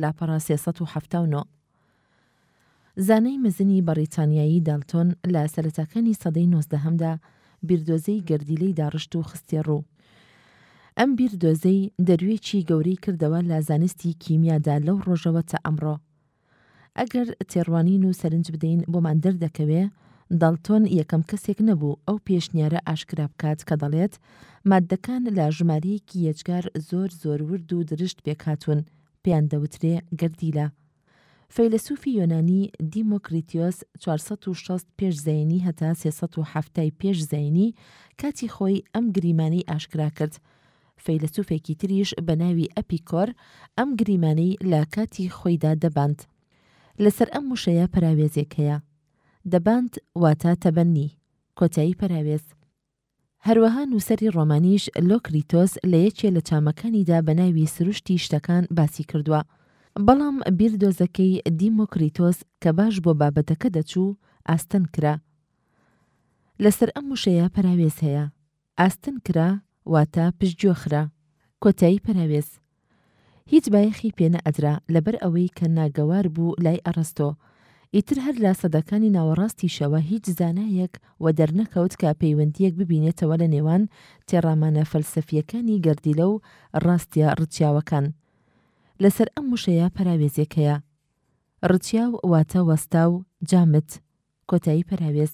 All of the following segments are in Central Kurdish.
لاپەڕە سێ سەد و حەفتا و نۆ. زانای مەزنی بەڕیتانیایی دالتۆن لە سەرەتاکانی سەدەی نۆزدەهەمدا بیردۆزەی گەردیلەی داڕشت و خستیە ڕوو. ئەم بیردۆزەی دەرویەکی گەورەی کردەوە لە زانستی کیمیادا لەو ڕۆژەوە تا ئەمڕۆ. ئەگەر تێڕوانین و سەرنج بدەین بۆمان دەردەکەوێ دالتۆن یەکەم کەسێک نەبوو ئەو پێشنیارە ئاشکرا بکات کە دەڵێت، ماددەکان لە ژمارەیەکی یەجگار زۆر زۆر ورد و درشت پێکهاتوون، پێیان دەوترێ گەردیلە. فەیلەسوفی یۆنانی دیمۆکریتیۆس چوار سەد و شەست پێش زایینی هەتا سێ سەد و حەفتا ی پێش زایینی کاتی خۆی ئەم گریمانەی ئاشکرا کرد. فەیلەسوفێکی تریش بە ناوی ئەپیکۆر ئەم گریمانەی لە کاتی خۆیدا دەباند. لەسەر ئەم وشەیە پەراوێزێک هەیە، دەباند واتە تەبەننی، کۆتایی پەراوێز. هەروەها نووسەری ڕۆمانیش لۆکریتۆس لە یەکێ لە چامەکانیدا بە ناوی سروشتی شتەکان باسی کردووە. بەڵام بیردۆزەکەی دیمۆکریتۆس کە باش بۆ بابەتەکە دەچوو، ئاستەنگ کرا. لەسەر ئەم وشەیە پەراوێز هەیە. ئاستەنگ کرا واتە پشتگوێ خرا. کۆتایی پەراوێز. هیچ بایەخی پێ نەئەدرا لەبەر ئەوەی کە ناگەوار بوو لای ئەڕەستۆ. ئیتر هەر لە سەدەکانی ناوەڕاستیشەوە هیچ زانایەک وە دەرنەکەوت کە پەیوەندییەک ببینێتەوە لە نێوان تێڕامانە فەلسەفییەکانی گەردیلە و ڕاستییە ڕچیاوەکان. لەسەر ئەم وشەیە پەراوێزێک هەیە. ڕچیاو واتە وەستاو، جامد. کۆتایی پەراوێز.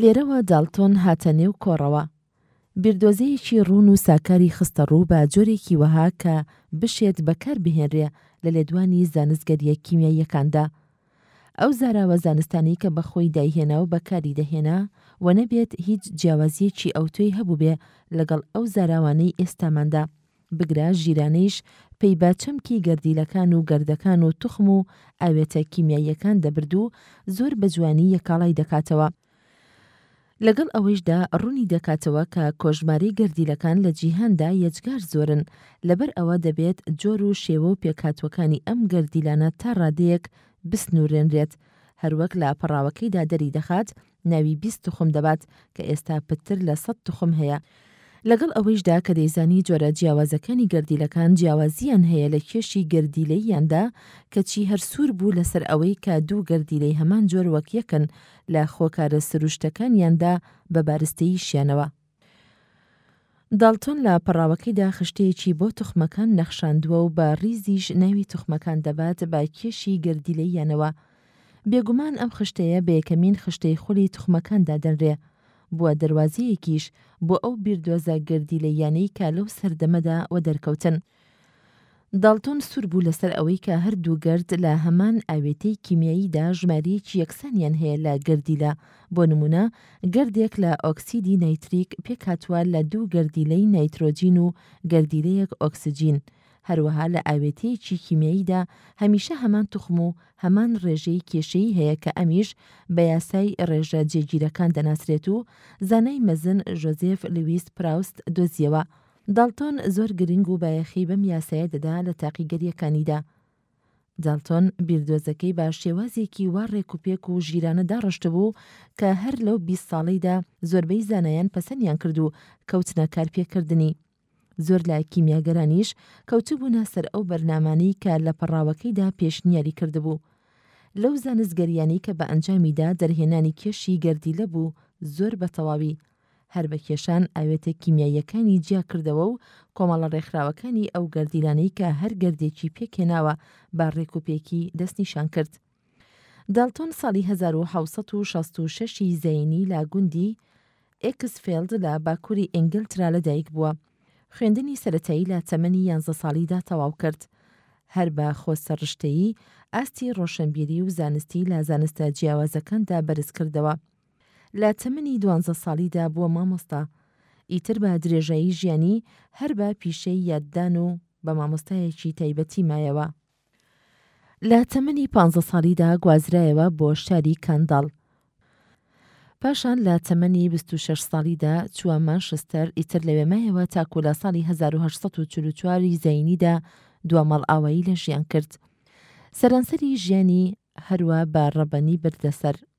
لێرەوە داڵتۆن هاتە نێو کۆڕەوە. بیردۆزەیەکی ڕوون و ساکاری خستە ڕوو بە جۆرێکی وەها کە بشێت بەکار بهێنرێ لە لێدوانی زانستگەرییە کیمیاییەکاندا. ئەو زاراوە زانستانەی کە بە خۆی دایهێنا و بەکاری دەهێنا و نەبێت هیچ جیاوازییەکی ئەوتۆی هەبووبێ لەگەڵ ئەو زاراوانەی ئێستاماندا. بگرە ژیرانەیش پەی بە چەمکی گەردیلەکان و گەردەکان و توخم و ئاوێتە کیمیاییەکان دەبرد و زۆر بە جوانی یەکاڵای دەکاتەوە. لەگەڵ ئەوەیشدا ڕوونی دەکاتەوە کە کۆژمارەی گەردیلەکان لە جیهاندا یەجگار زۆرن، لەبەر ئەوە دەبێت جۆر و شێوە و پێکهاتووەکانی ئەم گەردیلانە تا ڕادەیەک بسنوورێنرێت، هەروەک لە پەڕاوەکەیدا دەریدەخات، ناوی بیست توخم دەبات کە ئێستا پتتر لە سەد توخم هەیە، لەگەڵ ئەوەیشدا کە دەیزانی جۆرە جیاوازەکانی گەردیلەکان جیاوازییان هەیە لە کێشی گەردیلەییاندا، کەچی هەر سوور بوو لەسەر ئەوەی کە دوو گەردیلەی هەمان جۆر وەک یەکن لە خۆکارە سروشتەکانیاندا بە بارستەییشیانەوە. داڵتۆن لە پەڕاوەکەیدا خشتەیەکی بۆ توخمەکان نەخشاندووە و بە ڕیزیش ناوی توخمەکان دەبات بە کێشی گەردیلەییانەوە. بێگومان ئەم خشتەیە بە یەکەمین خشتەی خولی توخمەکان دادەنرێ. بووە دەروازەیەکیش بۆ ئەو بیردۆزە گەردیلەییانەی کە لەو سەردەمەدا وەدەرکەوتن. داڵتۆن سوور بوو لەسەر ئەوەی کە هەردوو گەرد لە هەمان ئاوێتەی کیمیاییدا ژمارەیەکی یەکسانیان هەیە لە گەردیلە، بۆ نموونە گەردێک لە ئۆکسیدی نایتریک پێکهاتووە لە دوو گەردیلەی نایترۆجین و گەردیلەیەک ئۆکسجین، هەروەها لە ئاوێتەیەکی کیمیاییدا هەمیشە هەمان توخم و هەمان ڕێژەی کێشەیی هەیە کە ئەمیش بە یاسای ڕێژە جێگیرەکان دەناسرێت و زانای مەزن ژۆزێف لویس پراوست دۆزیەوە داڵتۆن زۆر گرنگ و بایەخی بەم یاسایە دەدا لە تاقیگەرییەکانیدا. داڵتۆن بیردۆزەکەی بە شێوازێکی وا ڕێکوپێک و ژیرانە داڕشتبوو کە هەر لەو بیست ساڵەیدا زۆربەی زانایان پەسەندیان کرد و کەوتنە کارپێکردنی. زۆر لە کیمیاگەرانیش کەوتبوونە سەر ئەو بەرنامانەی کە لە پەڕاوەکەیدا پێشنیاری کردبوو. لەو زانستگەرییانەی کە بە ئەنجامیدا دەرهێنانی کێشی گەردیلە بوو زۆر بە تەواوی هەر بە کێشان ئاوێتە کیمیاییەکانی جیا کردەوە و کۆمەڵە ڕێکخراوەکانی ئەو گەردیلانەی کە هەر گەردێکی پێک هێناوە بە ڕێکوپێکی دەستنیشان کرد. دالتۆن ساڵی هەزار و حەوت سەد و شەست و شەش ی زەینی لە گوندی، ئێکسفێڵد، لە باکووری ئینگلترا لە دایک بووە. خوێندنی سەرەتایی لە تەمەنی یانزە ساڵیدا تەواو کرد. هەر بە خۆسەررشتەیی ئاستی ڕۆشنبیری و زانستی لە زانستە جیاوازەکاندا بەرز کردەوە. لە تەمەنی دوانزە ساڵیدا بووە مامۆستا، ئیتر بە درێژایی ژیانی هەر بە پیشەی یاددان و بە مامۆستایەکی تایبەتی مایەوە. لە تەمەنی پانزە ساڵیدا گوازرایەوە بۆ شاری کانداڵ، پاشان لە تەمەنی بیست و شەش ساڵیدا چووە مانشستەر، ئیتر لەوێ مایەوە تاکوو لە ساڵی هەزار و هەشت سەد و چل و چوار ی زایینیدا دوا ماڵئاوایی لە ژیان کرد. سەرانسەری ژیانی هەروا بە ڕەبەنی بردە سەر.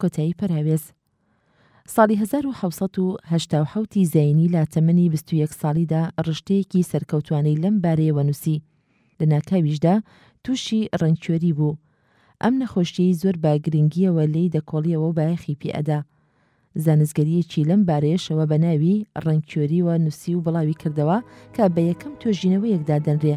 کۆتایی پەراوێز ساڵی هەزار و حەوت سەد و هەشتا و حەوت ی زایینی لە تەمەنی بیست و یەک ساڵیدا ڕشتەیەکی سەرکەوتوانەی لەم بارەیەوە نووسی، لە ناکاویشدا تووشی ڕەنکیۆری بوو، ئەم نەخۆشییەی زۆر بە گرنگییەوە لێی دەکۆڵییەوە و بایەخی پێ ئەدا. زانستگەرییەکی لەم بارەیەشەوە بە ناوی ڕەنکیۆریوە نووسی و بڵاوی کردەوە کە بە یەکەم تۆژینەوەیەک دادەنرێ،